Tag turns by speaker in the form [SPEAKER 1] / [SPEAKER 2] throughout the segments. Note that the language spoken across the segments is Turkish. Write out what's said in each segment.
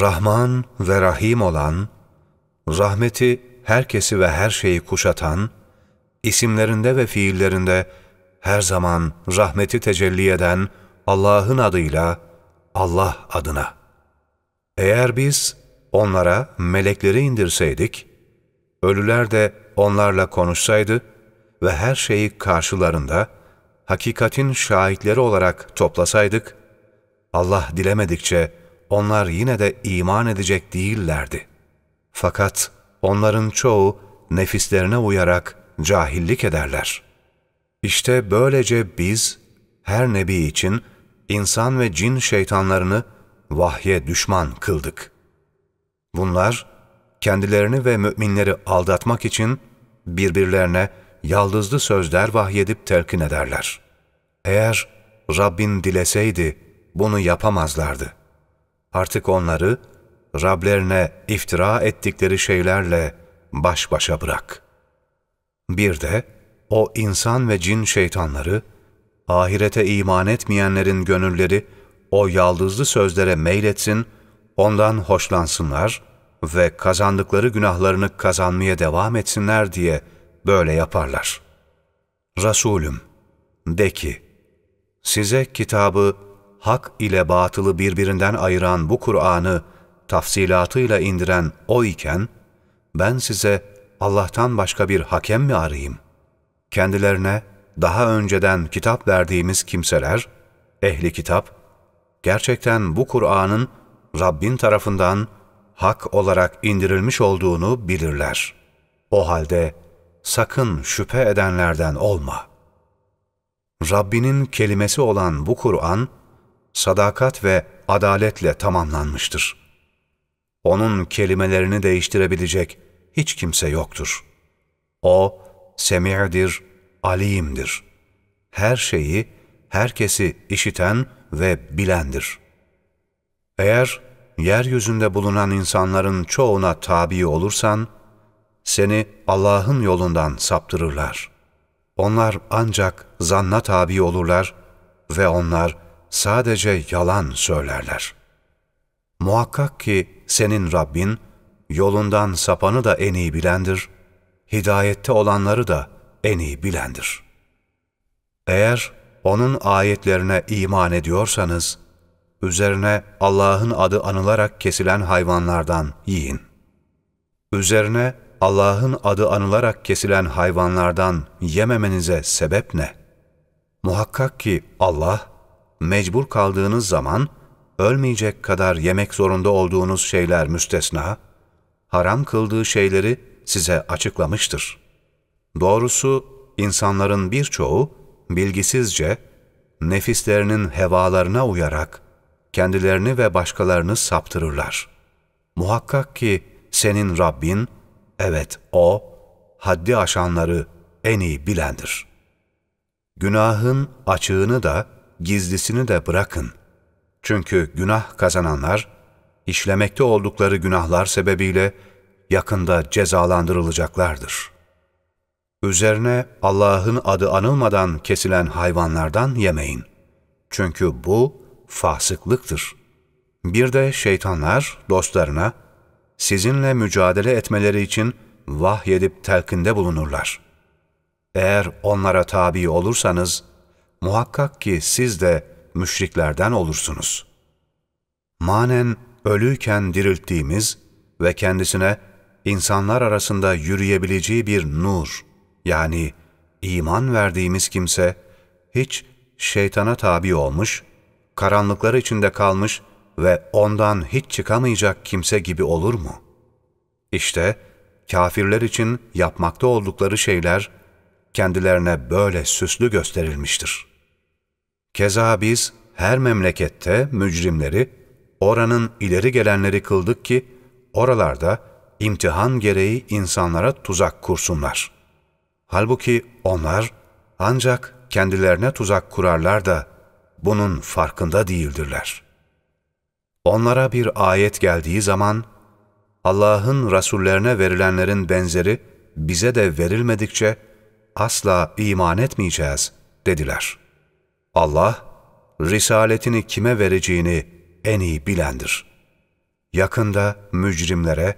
[SPEAKER 1] Rahman ve Rahim olan, rahmeti herkesi ve her şeyi kuşatan, isimlerinde ve fiillerinde her zaman rahmeti tecelli eden Allah'ın adıyla Allah adına. Eğer biz onlara melekleri indirseydik, ölüler de onlarla konuşsaydı ve her şeyi karşılarında hakikatin şahitleri olarak toplasaydık, Allah dilemedikçe onlar yine de iman edecek değillerdi. Fakat onların çoğu nefislerine uyarak cahillik ederler. İşte böylece biz her nebi için insan ve cin şeytanlarını vahye düşman kıldık. Bunlar kendilerini ve müminleri aldatmak için birbirlerine yaldızlı sözler vahyedip telkin ederler. Eğer Rabbin dileseydi bunu yapamazlardı. Artık onları Rablerine iftira ettikleri şeylerle baş başa bırak. Bir de o insan ve cin şeytanları, ahirete iman etmeyenlerin gönülleri o yaldızlı sözlere meyletsin, ondan hoşlansınlar ve kazandıkları günahlarını kazanmaya devam etsinler diye böyle yaparlar. Resulüm, de ki, size kitabı hak ile batılı birbirinden ayıran bu Kur'an'ı tafsilatıyla indiren O iken, ben size Allah'tan başka bir hakem mi arayayım? Kendilerine daha önceden kitap verdiğimiz kimseler, ehli kitap, gerçekten bu Kur'an'ın Rabbin tarafından hak olarak indirilmiş olduğunu bilirler. O halde sakın şüphe edenlerden olma. Rabbinin kelimesi olan bu Kur'an, sadakat ve adaletle tamamlanmıştır. Onun kelimelerini değiştirebilecek hiç kimse yoktur. O, semi'dir, alimdir. Her şeyi, herkesi işiten ve bilendir. Eğer yeryüzünde bulunan insanların çoğuna tabi olursan, seni Allah'ın yolundan saptırırlar. Onlar ancak zanna tabi olurlar ve onlar sadece yalan söylerler. Muhakkak ki senin Rabbin, yolundan sapanı da en iyi bilendir, hidayette olanları da en iyi bilendir. Eğer O'nun ayetlerine iman ediyorsanız, üzerine Allah'ın adı anılarak kesilen hayvanlardan yiyin. Üzerine Allah'ın adı anılarak kesilen hayvanlardan yememenize sebep ne? Muhakkak ki Allah, mecbur kaldığınız zaman, ölmeyecek kadar yemek zorunda olduğunuz şeyler müstesna, haram kıldığı şeyleri size açıklamıştır. Doğrusu insanların birçoğu bilgisizce, nefislerinin hevalarına uyarak kendilerini ve başkalarını saptırırlar. Muhakkak ki senin Rabbin, evet O, haddi aşanları en iyi bilendir. Günahın açığını da, gizlisini de bırakın. Çünkü günah kazananlar, işlemekte oldukları günahlar sebebiyle yakında cezalandırılacaklardır. Üzerine Allah'ın adı anılmadan kesilen hayvanlardan yemeyin. Çünkü bu fasıklıktır. Bir de şeytanlar dostlarına, sizinle mücadele etmeleri için vahyedip telkinde bulunurlar. Eğer onlara tabi olursanız, muhakkak ki siz de müşriklerden olursunuz. Manen ölüyken dirilttiğimiz ve kendisine insanlar arasında yürüyebileceği bir nur, yani iman verdiğimiz kimse, hiç şeytana tabi olmuş, karanlıklar içinde kalmış ve ondan hiç çıkamayacak kimse gibi olur mu? İşte kafirler için yapmakta oldukları şeyler kendilerine böyle süslü gösterilmiştir. Keza biz her memlekette mücrimleri, oranın ileri gelenleri kıldık ki, oralarda imtihan gereği insanlara tuzak kursunlar. Halbuki onlar ancak kendilerine tuzak kurarlar da bunun farkında değildirler. Onlara bir ayet geldiği zaman, Allah'ın rasullerine verilenlerin benzeri bize de verilmedikçe asla iman etmeyeceğiz dediler. Allah, risaletini kime vereceğini en iyi bilendir. Yakında mücrimlere,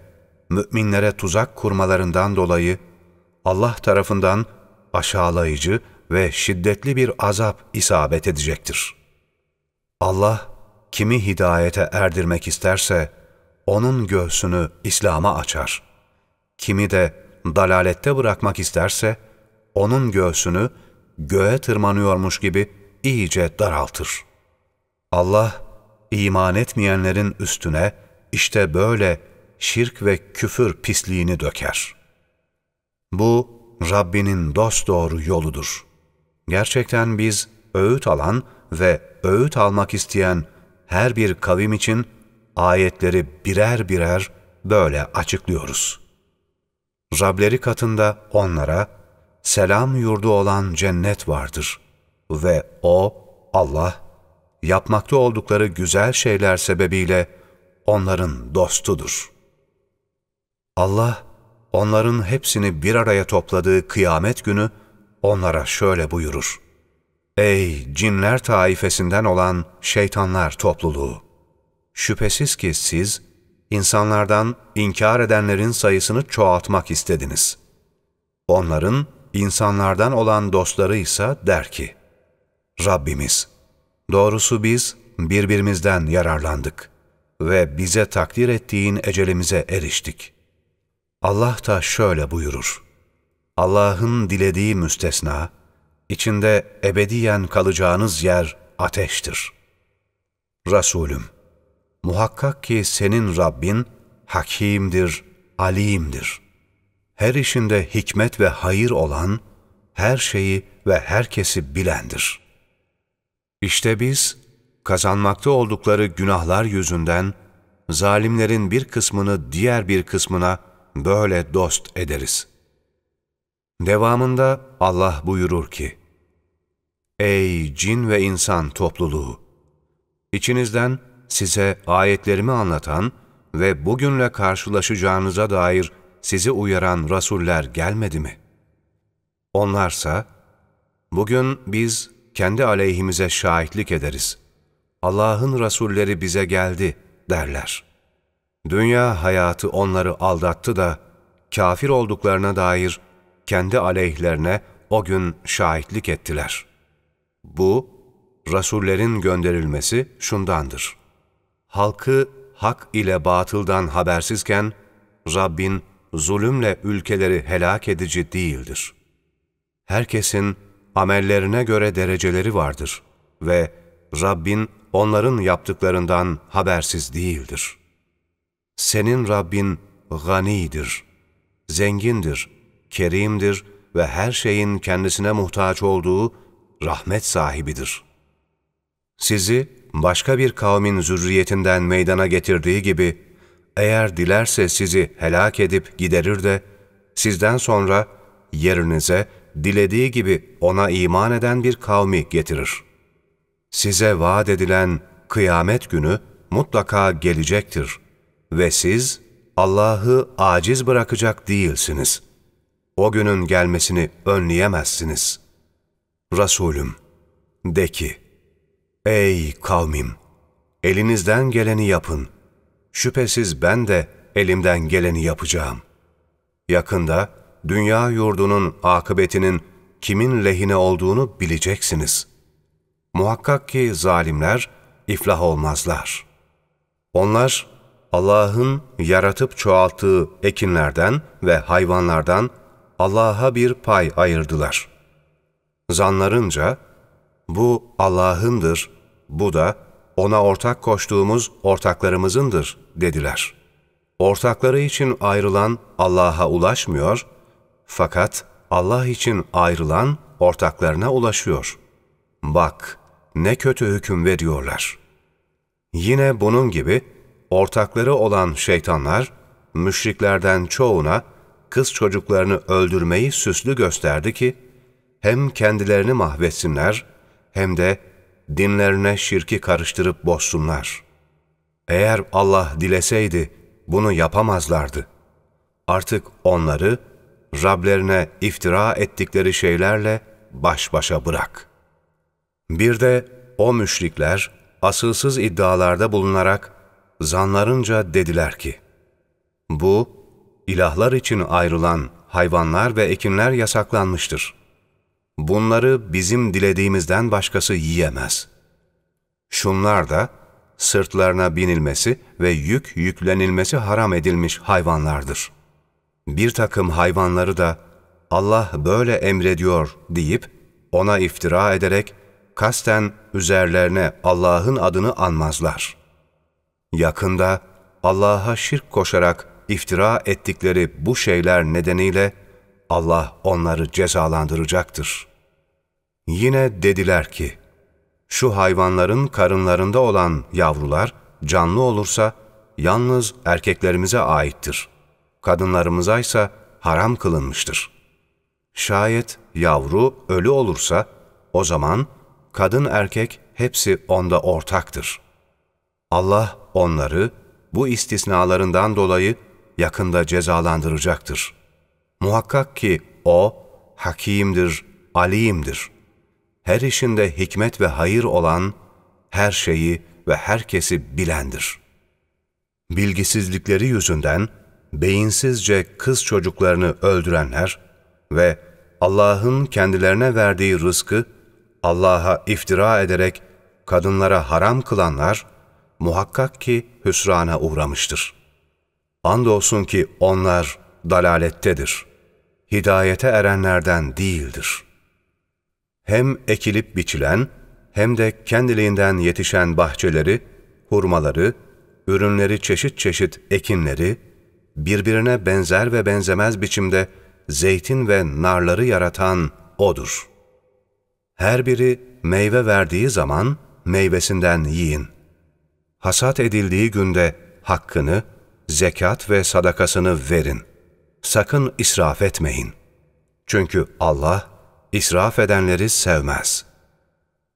[SPEAKER 1] müminlere tuzak kurmalarından dolayı Allah tarafından aşağılayıcı ve şiddetli bir azap isabet edecektir. Allah kimi hidayete erdirmek isterse onun göğsünü İslam'a açar. Kimi de dalalette bırakmak isterse onun göğsünü göğe tırmanıyormuş gibi iyice daraltır. Allah iman etmeyenlerin üstüne işte böyle şirk ve küfür pisliğini döker. Bu Rabbinin dosdoğru yoludur. Gerçekten biz öğüt alan ve öğüt almak isteyen her bir kavim için ayetleri birer birer böyle açıklıyoruz. Rableri katında onlara selam yurdu olan cennet vardır ve O, Allah, yapmakta oldukları güzel şeyler sebebiyle onların dostudur. Allah, onların hepsini bir araya topladığı kıyamet günü onlara şöyle buyurur. Ey cinler taifesinden olan şeytanlar topluluğu! Şüphesiz ki siz, insanlardan inkar edenlerin sayısını çoğaltmak istediniz. Onların insanlardan olan dostları ise der ki, Rabbimiz, doğrusu biz birbirimizden yararlandık ve bize takdir ettiğin ecelimize eriştik. Allah da şöyle buyurur, Allah'ın dilediği müstesna, içinde ebediyen kalacağınız yer ateştir. Resulüm, muhakkak ki senin Rabbin hakimdir, alimdir. Her işinde hikmet ve hayır olan, her şeyi ve herkesi bilendir. İşte biz, kazanmakta oldukları günahlar yüzünden, zalimlerin bir kısmını diğer bir kısmına böyle dost ederiz. Devamında Allah buyurur ki, Ey cin ve insan topluluğu! İçinizden size ayetlerimi anlatan ve bugünle karşılaşacağınıza dair sizi uyaran rasuller gelmedi mi? Onlarsa, bugün biz kendi aleyhimize şahitlik ederiz. Allah'ın rasulleri bize geldi derler. Dünya hayatı onları aldattı da, kafir olduklarına dair kendi aleyhlerine o gün şahitlik ettiler. Bu, rasullerin gönderilmesi şundandır halkı hak ile batıldan habersizken, Rabbin zulümle ülkeleri helak edici değildir. Herkesin amellerine göre dereceleri vardır ve Rabbin onların yaptıklarından habersiz değildir. Senin Rabbin ganidir, zengindir, kerimdir ve her şeyin kendisine muhtaç olduğu rahmet sahibidir. Sizi başka bir kavmin zürriyetinden meydana getirdiği gibi, eğer dilerse sizi helak edip giderir de, sizden sonra yerinize dilediği gibi ona iman eden bir kavmi getirir. Size vaat edilen kıyamet günü mutlaka gelecektir ve siz Allah'ı aciz bırakacak değilsiniz. O günün gelmesini önleyemezsiniz. Resulüm, de ki, Ey kavmim! Elinizden geleni yapın. Şüphesiz ben de elimden geleni yapacağım. Yakında dünya yurdunun akıbetinin kimin lehine olduğunu bileceksiniz. Muhakkak ki zalimler iflah olmazlar. Onlar Allah'ın yaratıp çoğalttığı ekinlerden ve hayvanlardan Allah'a bir pay ayırdılar. Zanlarınca bu Allah'ındır bu da ona ortak koştuğumuz ortaklarımızındır dediler. Ortakları için ayrılan Allah'a ulaşmıyor, fakat Allah için ayrılan ortaklarına ulaşıyor. Bak, ne kötü hüküm veriyorlar. Yine bunun gibi ortakları olan şeytanlar, müşriklerden çoğuna kız çocuklarını öldürmeyi süslü gösterdi ki, hem kendilerini mahvetsinler, hem de dinlerine şirki karıştırıp bozsunlar. Eğer Allah dileseydi bunu yapamazlardı. Artık onları Rablerine iftira ettikleri şeylerle baş başa bırak. Bir de o müşrikler asılsız iddialarda bulunarak zanlarınca dediler ki, bu, ilahlar için ayrılan hayvanlar ve ekinler yasaklanmıştır. Bunları bizim dilediğimizden başkası yiyemez. Şunlar da, sırtlarına binilmesi ve yük yüklenilmesi haram edilmiş hayvanlardır. Bir takım hayvanları da Allah böyle emrediyor deyip ona iftira ederek kasten üzerlerine Allah'ın adını anmazlar. Yakında Allah'a şirk koşarak iftira ettikleri bu şeyler nedeniyle Allah onları cezalandıracaktır. Yine dediler ki, şu hayvanların karınlarında olan yavrular canlı olursa yalnız erkeklerimize aittir. Kadınlarımıza ise haram kılınmıştır. Şayet yavru ölü olursa o zaman kadın erkek hepsi onda ortaktır. Allah onları bu istisnalarından dolayı yakında cezalandıracaktır. Muhakkak ki O, hakimdir, alimdir. Her işinde hikmet ve hayır olan, her şeyi ve herkesi bilendir. Bilgisizlikleri yüzünden, beyinsizce kız çocuklarını öldürenler ve Allah'ın kendilerine verdiği rızkı Allah'a iftira ederek kadınlara haram kılanlar, muhakkak ki hüsrana uğramıştır. Andolsun ki onlar dalalettedir. Hidayete erenlerden değildir. Hem ekilip biçilen, hem de kendiliğinden yetişen bahçeleri, hurmaları, ürünleri çeşit çeşit ekinleri, birbirine benzer ve benzemez biçimde zeytin ve narları yaratan O'dur. Her biri meyve verdiği zaman meyvesinden yiyin. Hasat edildiği günde hakkını, zekat ve sadakasını verin. Sakın israf etmeyin. Çünkü Allah israf edenleri sevmez.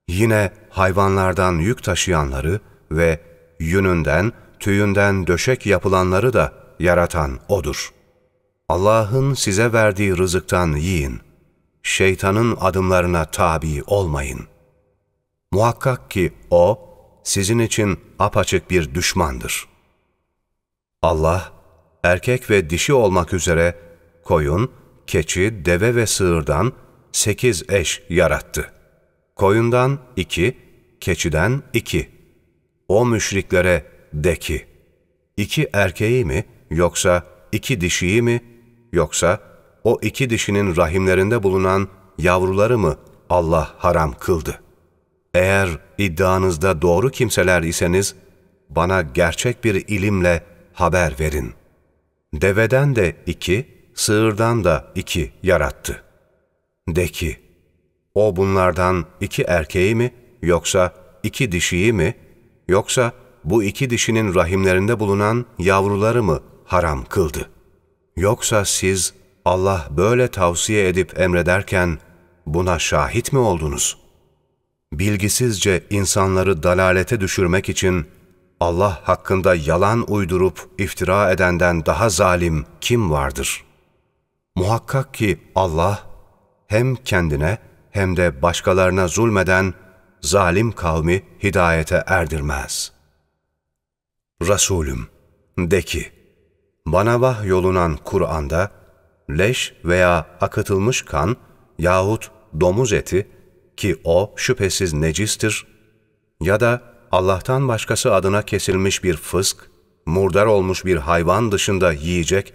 [SPEAKER 1] Yine hayvanlardan yük taşıyanları ve yününden, tüyünden döşek yapılanları da yaratan O'dur. Allah'ın size verdiği rızıktan yiyin. Şeytanın adımlarına tabi olmayın. Muhakkak ki O, sizin için apaçık bir düşmandır.'' Allah, erkek ve dişi olmak üzere koyun, keçi, deve ve sığırdan sekiz eş yarattı. Koyundan iki, keçiden iki. O müşriklere de ki, iki erkeği mi yoksa iki dişiyi mi yoksa o iki dişinin rahimlerinde bulunan yavruları mı Allah haram kıldı? Eğer iddianızda doğru kimseler iseniz, bana gerçek bir ilimle haber verin. Deveden de iki, sığırdan da iki yarattı. De ki, o bunlardan iki erkeği mi, yoksa iki dişiyi mi, yoksa bu iki dişinin rahimlerinde bulunan yavruları mı haram kıldı? Yoksa siz Allah böyle tavsiye edip emrederken buna şahit mi oldunuz? Bilgisizce insanları dalalete düşürmek için Allah hakkında yalan uydurup iftira edenden daha zalim kim vardır? Muhakkak ki Allah hem kendine hem de başkalarına zulmeden zalim kavmi hidayete erdirmez. Resulüm, de ki, bana vahyolunan Kur'an'da leş veya akıtılmış kan yahut domuz eti ki o şüphesiz necistir ya da Allah'tan başkası adına kesilmiş bir fısk, murdar olmuş bir hayvan dışında yiyecek,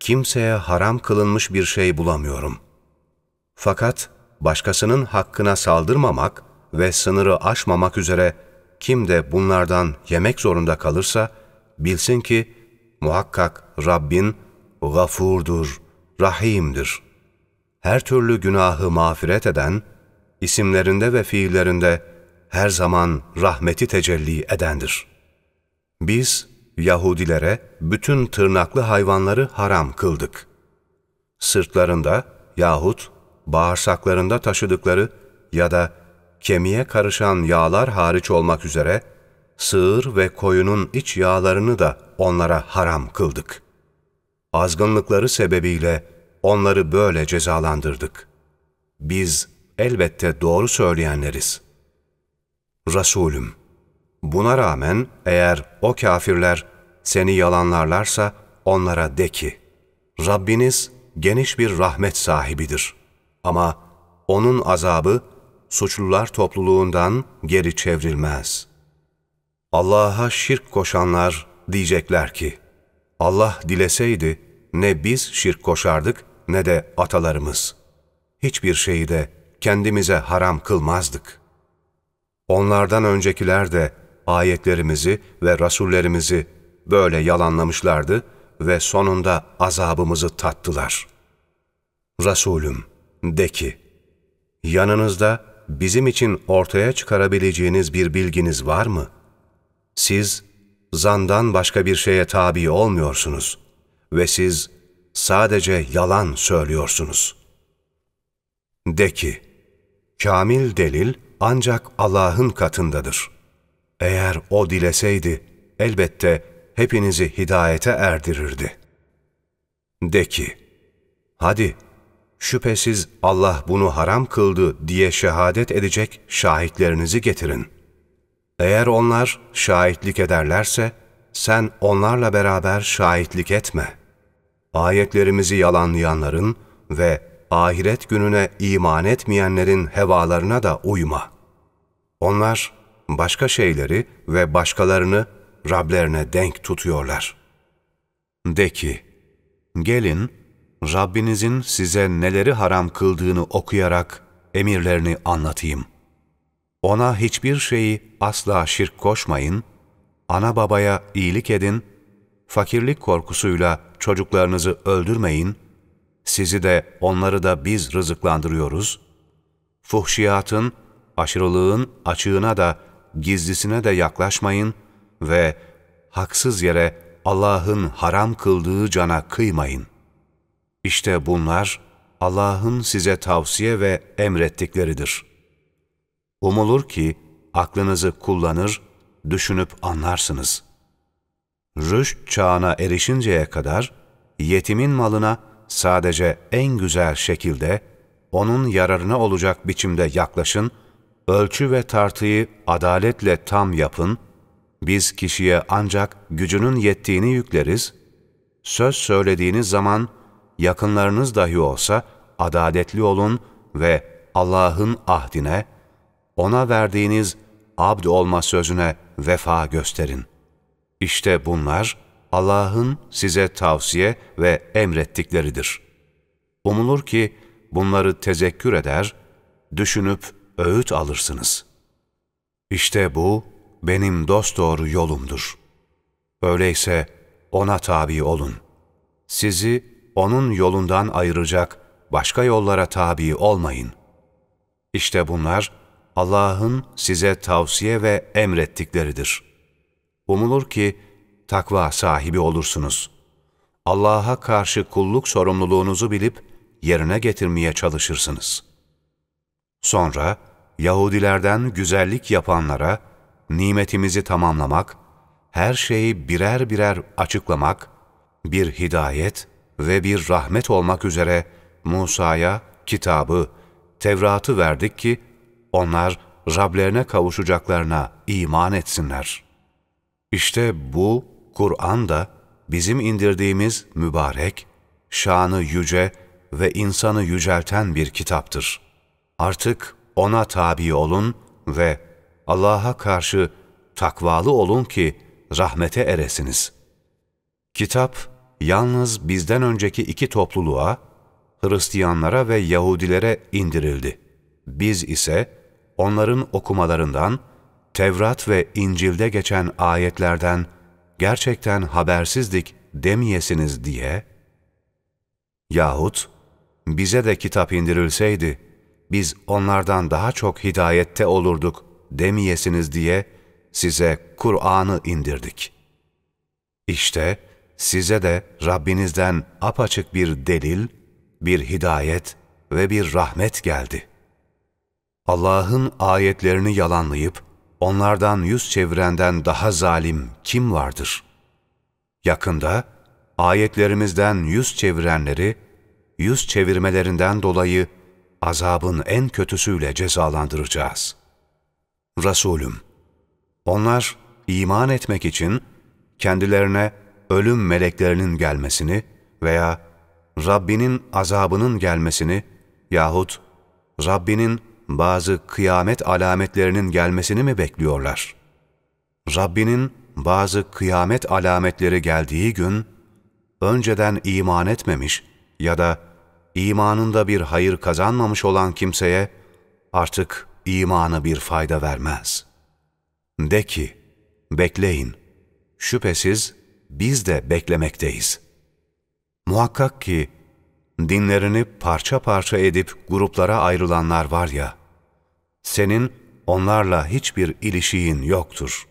[SPEAKER 1] kimseye haram kılınmış bir şey bulamıyorum. Fakat başkasının hakkına saldırmamak ve sınırı aşmamak üzere kim de bunlardan yemek zorunda kalırsa, bilsin ki muhakkak Rabbin gafurdur, rahimdir. Her türlü günahı mağfiret eden, isimlerinde ve fiillerinde her zaman rahmeti tecelli edendir. Biz Yahudilere bütün tırnaklı hayvanları haram kıldık. Sırtlarında yahut bağırsaklarında taşıdıkları ya da kemiğe karışan yağlar hariç olmak üzere sığır ve koyunun iç yağlarını da onlara haram kıldık. Azgınlıkları sebebiyle onları böyle cezalandırdık. Biz elbette doğru söyleyenleriz.'' Resulüm, Buna rağmen eğer o kafirler seni yalanlarlarsa onlara de ki, Rabbiniz geniş bir rahmet sahibidir. Ama O'nun azabı suçlular topluluğundan geri çevrilmez. Allah'a şirk koşanlar diyecekler ki, Allah dileseydi ne biz şirk koşardık ne de atalarımız. Hiçbir şeyi de kendimize haram kılmazdık. Onlardan öncekiler de ayetlerimizi ve rasullerimizi böyle yalanlamışlardı ve sonunda azabımızı tattılar. Resulüm, de ki, yanınızda bizim için ortaya çıkarabileceğiniz bir bilginiz var mı? Siz, zandan başka bir şeye tabi olmuyorsunuz ve siz sadece yalan söylüyorsunuz. De ki, kamil delil ancak Allah'ın katındadır. Eğer O dileseydi, elbette hepinizi hidayete erdirirdi. De ki, hadi şüphesiz Allah bunu haram kıldı diye şehadet edecek şahitlerinizi getirin. Eğer onlar şahitlik ederlerse, sen onlarla beraber şahitlik etme. Ayetlerimizi yalanlayanların ve ahiret gününe iman etmeyenlerin hevalarına da uyma. Onlar başka şeyleri ve başkalarını Rablerine denk tutuyorlar. De ki, gelin Rabbinizin size neleri haram kıldığını okuyarak emirlerini anlatayım. Ona hiçbir şeyi asla şirk koşmayın, ana babaya iyilik edin, fakirlik korkusuyla çocuklarınızı öldürmeyin, sizi de onları da biz rızıklandırıyoruz. Fuhşiyatın, aşırılığın açığına da gizlisine de yaklaşmayın ve haksız yere Allah'ın haram kıldığı cana kıymayın. İşte bunlar Allah'ın size tavsiye ve emrettikleridir. Umulur ki aklınızı kullanır, düşünüp anlarsınız. Rüşt çağına erişinceye kadar yetimin malına sadece en güzel şekilde onun yararına olacak biçimde yaklaşın, ölçü ve tartıyı adaletle tam yapın, biz kişiye ancak gücünün yettiğini yükleriz, söz söylediğiniz zaman yakınlarınız dahi olsa adaletli olun ve Allah'ın ahdine, ona verdiğiniz abd olma sözüne vefa gösterin. İşte bunlar Allah'ın size tavsiye ve emrettikleridir. Umulur ki bunları tezekkür eder, düşünüp öğüt alırsınız. İşte bu benim dosdoğru yolumdur. Öyleyse ona tabi olun. Sizi onun yolundan ayıracak başka yollara tabi olmayın. İşte bunlar Allah'ın size tavsiye ve emrettikleridir. Umulur ki takva sahibi olursunuz. Allah'a karşı kulluk sorumluluğunuzu bilip yerine getirmeye çalışırsınız. Sonra Yahudilerden güzellik yapanlara nimetimizi tamamlamak, her şeyi birer birer açıklamak, bir hidayet ve bir rahmet olmak üzere Musa'ya kitabı, Tevrat'ı verdik ki onlar Rablerine kavuşacaklarına iman etsinler. İşte bu Kur'an da bizim indirdiğimiz mübarek, şanı yüce ve insanı yücelten bir kitaptır. Artık ona tabi olun ve Allah'a karşı takvalı olun ki rahmete eresiniz. Kitap, yalnız bizden önceki iki topluluğa, Hristiyanlara ve Yahudilere indirildi. Biz ise onların okumalarından, Tevrat ve İncil'de geçen ayetlerden gerçekten habersizdik demeyesiniz diye, yahut bize de kitap indirilseydi, biz onlardan daha çok hidayette olurduk demeyesiniz diye size Kur'an'ı indirdik. İşte size de Rabbinizden apaçık bir delil, bir hidayet ve bir rahmet geldi. Allah'ın ayetlerini yalanlayıp onlardan yüz çevirenden daha zalim kim vardır? Yakında ayetlerimizden yüz çevirenleri, yüz çevirmelerinden dolayı azabın en kötüsüyle cezalandıracağız. Resulüm, Onlar iman etmek için kendilerine ölüm meleklerinin gelmesini veya Rabbinin azabının gelmesini yahut Rabbinin bazı kıyamet alametlerinin gelmesini mi bekliyorlar? Rabbinin bazı kıyamet alametleri geldiği gün, önceden iman etmemiş ya da imanında bir hayır kazanmamış olan kimseye artık imanı bir fayda vermez. De ki, bekleyin, şüphesiz biz de beklemekteyiz. Muhakkak ki dinlerini parça parça edip gruplara ayrılanlar var ya, senin onlarla hiçbir ilişiğin yoktur.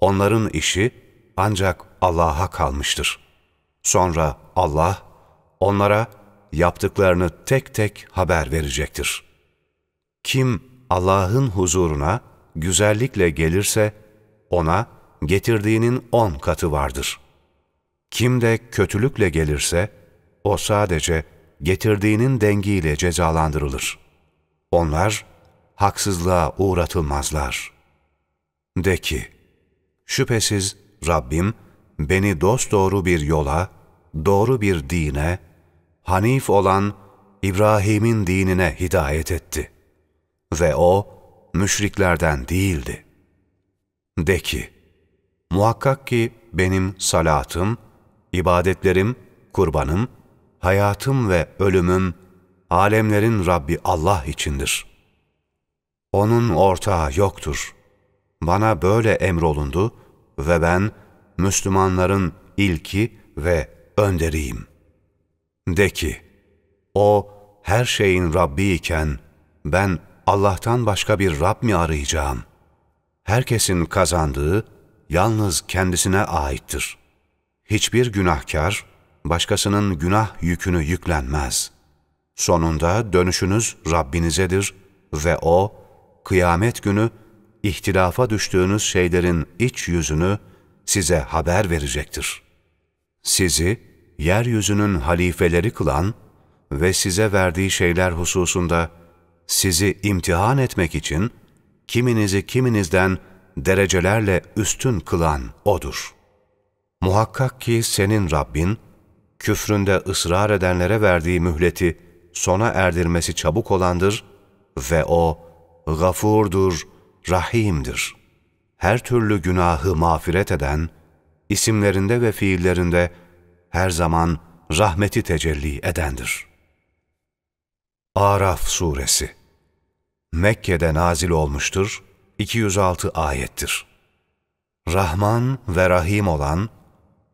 [SPEAKER 1] Onların işi ancak Allah'a kalmıştır. Sonra Allah onlara yaptıklarını tek tek haber verecektir. Kim Allah'ın huzuruna güzellikle gelirse ona getirdiğinin on katı vardır. Kim de kötülükle gelirse o sadece getirdiğinin dengiyle cezalandırılır. Onlar haksızlığa uğratılmazlar. De ki, şüphesiz Rabbim beni dosdoğru bir yola, doğru bir dine, Hanif olan İbrahim'in dinine hidayet etti. Ve o, müşriklerden değildi. De ki, muhakkak ki benim salatım, ibadetlerim, kurbanım, hayatım ve ölümüm, alemlerin Rabbi Allah içindir. Onun ortağı yoktur. Bana böyle emrolundu ve ben Müslümanların ilki ve önderiyim. De ki, O her şeyin Rabbi iken ben Allah'tan başka bir Rab mi arayacağım? Herkesin kazandığı yalnız kendisine aittir. Hiçbir günahkar başkasının günah yükünü yüklenmez. Sonunda dönüşünüz Rabbinizedir ve O, kıyamet günü ihtilafa düştüğünüz şeylerin iç yüzünü size haber verecektir. Sizi yeryüzünün halifeleri kılan ve size verdiği şeyler hususunda sizi imtihan etmek için kiminizi kiminizden derecelerle üstün kılan O'dur. Muhakkak ki senin Rabbin, küfründe ısrar edenlere verdiği mühleti sona erdirmesi çabuk olandır ve O, gafurdur, rahimdir. Her türlü günahı mağfiret eden, isimlerinde ve fiillerinde her zaman rahmeti tecelli edendir. Araf Suresi Mekke'de nazil olmuştur, 206 ayettir. Rahman ve Rahim olan,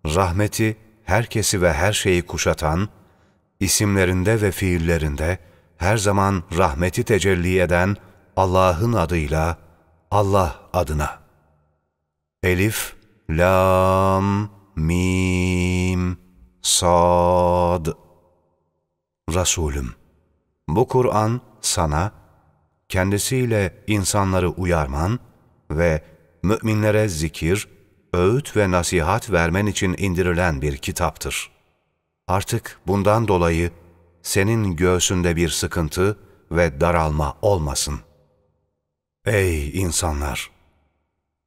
[SPEAKER 1] rahmeti herkesi ve her şeyi kuşatan, isimlerinde ve fiillerinde her zaman rahmeti tecelli eden Allah'ın adıyla, Allah adına. Elif, Lam, Mim, Sad. Resulüm, bu Kur'an sana, kendisiyle insanları uyarman ve müminlere zikir, öğüt ve nasihat vermen için indirilen bir kitaptır. Artık bundan dolayı senin göğsünde bir sıkıntı ve daralma olmasın. Ey insanlar!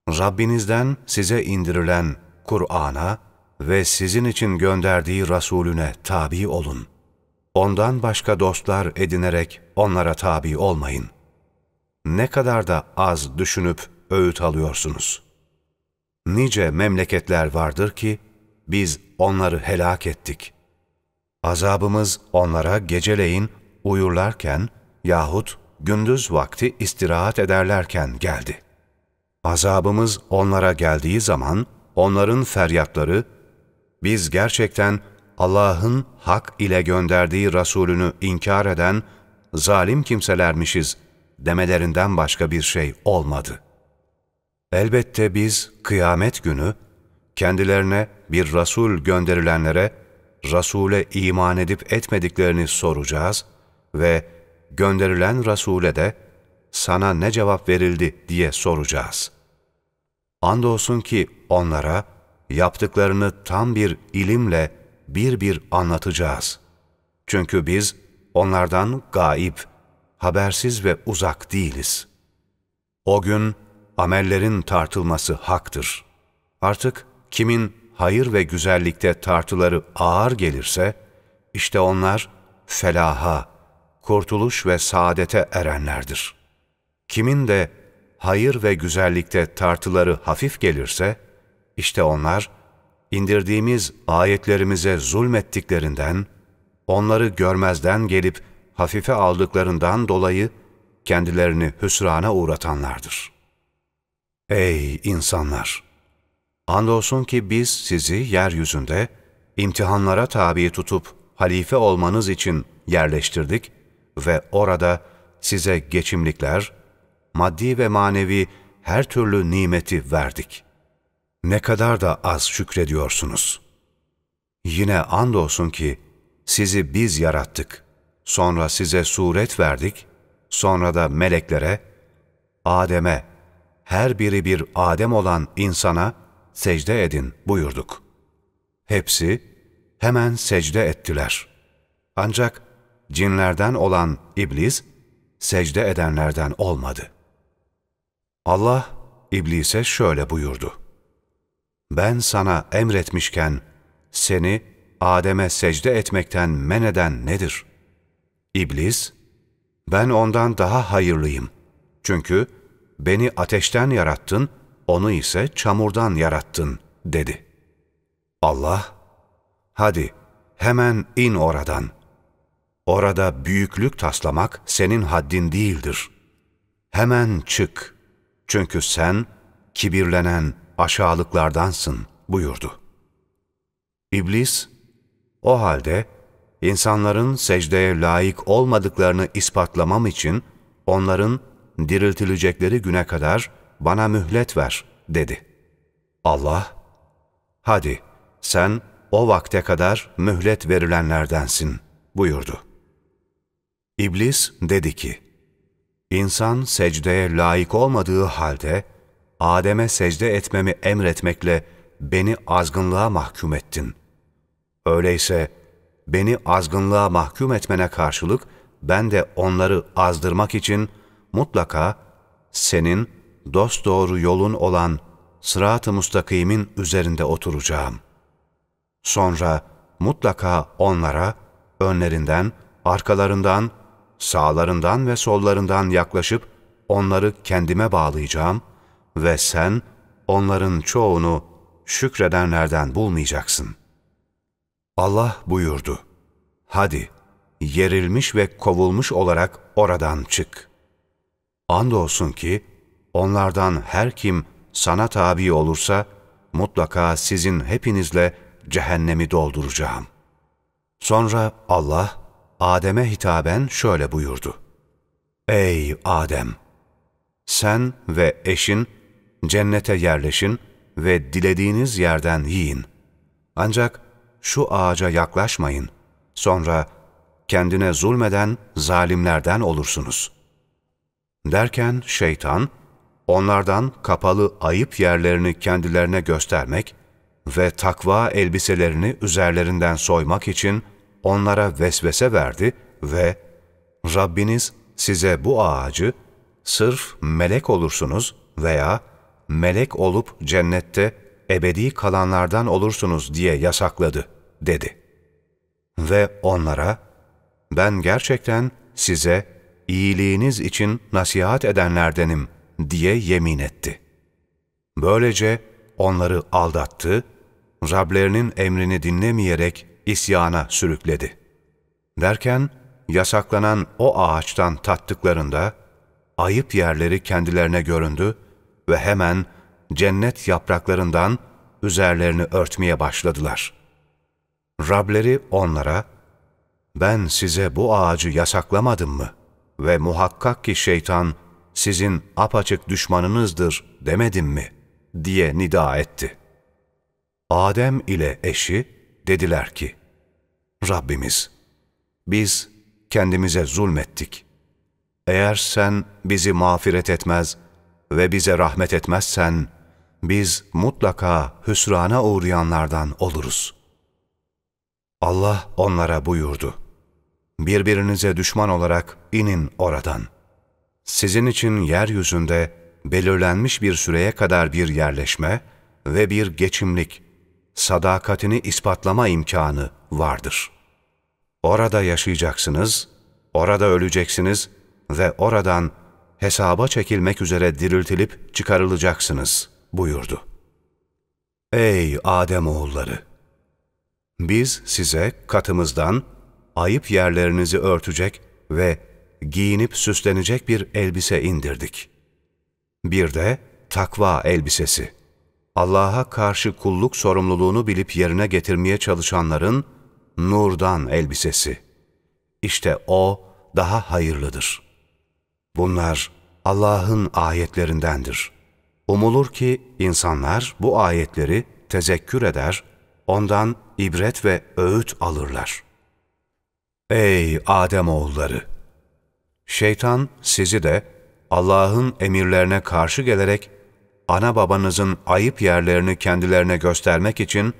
[SPEAKER 1] Rabbinizden size indirilen Kur'an'a ve sizin için gönderdiği Resulüne tabi olun. Ondan başka dostlar edinerek onlara tabi olmayın. Ne kadar da az düşünüp öğüt alıyorsunuz. Nice memleketler vardır ki biz onları helak ettik. Azabımız onlara geceleyin uyurlarken yahut gündüz vakti istirahat ederlerken geldi. Azabımız onlara geldiği zaman onların feryatları biz gerçekten Allah'ın hak ile gönderdiği Resulünü inkar eden zalim kimselermişiz demelerinden başka bir şey olmadı. Elbette biz kıyamet günü kendilerine bir Resul gönderilenlere Resul'e iman edip etmediklerini soracağız ve gönderilen Resul'e de sana ne cevap verildi diye soracağız. Andolsun ki onlara yaptıklarını tam bir ilimle bir bir anlatacağız. Çünkü biz onlardan gaip, habersiz ve uzak değiliz. O gün amellerin tartılması haktır. Artık kimin hayır ve güzellikte tartıları ağır gelirse, işte onlar felaha, kurtuluş ve saadete erenlerdir. Kimin de hayır ve güzellikte tartıları hafif gelirse, işte onlar, indirdiğimiz ayetlerimize zulmettiklerinden, onları görmezden gelip hafife aldıklarından dolayı kendilerini hüsrana uğratanlardır. Ey insanlar! Andolsun ki biz sizi yeryüzünde imtihanlara tabi tutup halife olmanız için yerleştirdik ve orada size geçimlikler, maddi ve manevi her türlü nimeti verdik. Ne kadar da az şükrediyorsunuz. Yine andolsun ki sizi biz yarattık, sonra size suret verdik, sonra da meleklere, Adem'e, her biri bir Adem olan insana secde edin buyurduk. Hepsi hemen secde ettiler. Ancak cinlerden olan iblis, secde edenlerden olmadı. Allah iblise şöyle buyurdu. Ben sana emretmişken seni Adem'e secde etmekten men eden nedir? İblis, ben ondan daha hayırlıyım. Çünkü beni ateşten yarattın, onu ise çamurdan yarattın, dedi. Allah, hadi hemen in oradan. Orada büyüklük taslamak senin haddin değildir. Hemen çık. Çünkü sen kibirlenen aşağılıklardansın buyurdu. İblis, o halde insanların secdeye layık olmadıklarını ispatlamam için onların diriltilecekleri güne kadar bana mühlet ver dedi. Allah, hadi sen o vakte kadar mühlet verilenlerdensin buyurdu. İblis dedi ki, İnsan secdeye layık olmadığı halde Adem'e secde etmemi emretmekle beni azgınlığa mahkum ettin. Öyleyse beni azgınlığa mahkum etmene karşılık ben de onları azdırmak için mutlaka senin dosdoğru yolun olan sırat-ı mustakimin üzerinde oturacağım. Sonra mutlaka onlara önlerinden, arkalarından, sağlarından ve sollarından yaklaşıp onları kendime bağlayacağım ve sen onların çoğunu şükredenlerden bulmayacaksın. Allah buyurdu, hadi yerilmiş ve kovulmuş olarak oradan çık. Andolsun ki onlardan her kim sana tabi olursa mutlaka sizin hepinizle cehennemi dolduracağım. Sonra Allah Adem'e hitaben şöyle buyurdu. Ey Adem! Sen ve eşin cennete yerleşin ve dilediğiniz yerden yiyin. Ancak şu ağaca yaklaşmayın. Sonra kendine zulmeden zalimlerden olursunuz. Derken şeytan, onlardan kapalı ayıp yerlerini kendilerine göstermek ve takva elbiselerini üzerlerinden soymak için onlara vesvese verdi ve Rabbiniz size bu ağacı sırf melek olursunuz veya melek olup cennette ebedi kalanlardan olursunuz diye yasakladı, dedi. Ve onlara, ben gerçekten size iyiliğiniz için nasihat edenlerdenim diye yemin etti. Böylece onları aldattı, Rablerinin emrini dinlemeyerek isyana sürükledi. Derken yasaklanan o ağaçtan tattıklarında ayıp yerleri kendilerine göründü ve hemen cennet yapraklarından üzerlerini örtmeye başladılar. Rableri onlara, ben size bu ağacı yasaklamadım mı? Ve muhakkak ki şeytan sizin apaçık düşmanınızdır demedim mi? diye nida etti. Adem ile eşi dediler ki, Rabbimiz, biz kendimize zulmettik. Eğer sen bizi mağfiret etmez ve bize rahmet etmezsen, biz mutlaka hüsrana uğrayanlardan oluruz. Allah onlara buyurdu. Birbirinize düşman olarak inin oradan. Sizin için yeryüzünde belirlenmiş bir süreye kadar bir yerleşme ve bir geçimlik, sadakatini ispatlama imkanı vardır. Orada yaşayacaksınız, orada öleceksiniz ve oradan hesaba çekilmek üzere diriltilip çıkarılacaksınız buyurdu. Ey Adem oğulları! Biz size katımızdan ayıp yerlerinizi örtecek ve giyinip süslenecek bir elbise indirdik. Bir de takva elbisesi. Allah'a karşı kulluk sorumluluğunu bilip yerine getirmeye çalışanların nurdan elbisesi. İşte o daha hayırlıdır. Bunlar Allah'ın ayetlerindendir. Umulur ki insanlar bu ayetleri tezekkür eder, ondan ibret ve öğüt alırlar. Ey Adem oğulları! Şeytan sizi de Allah'ın emirlerine karşı gelerek ana babanızın ayıp yerlerini kendilerine göstermek için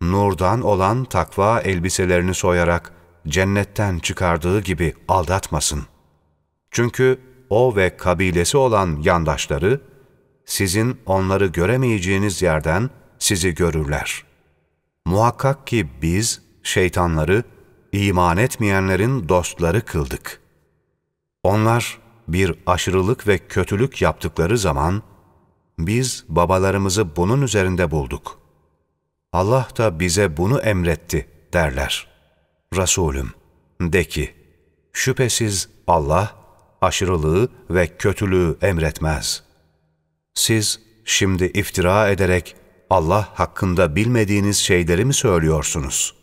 [SPEAKER 1] nurdan olan takva elbiselerini soyarak cennetten çıkardığı gibi aldatmasın. Çünkü o ve kabilesi olan yandaşları, sizin onları göremeyeceğiniz yerden sizi görürler. Muhakkak ki biz şeytanları iman etmeyenlerin dostları kıldık. Onlar bir aşırılık ve kötülük yaptıkları zaman, biz babalarımızı bunun üzerinde bulduk. Allah da bize bunu emretti derler. Resulüm, de ki, şüphesiz Allah aşırılığı ve kötülüğü emretmez. Siz şimdi iftira ederek Allah hakkında bilmediğiniz şeyleri mi söylüyorsunuz?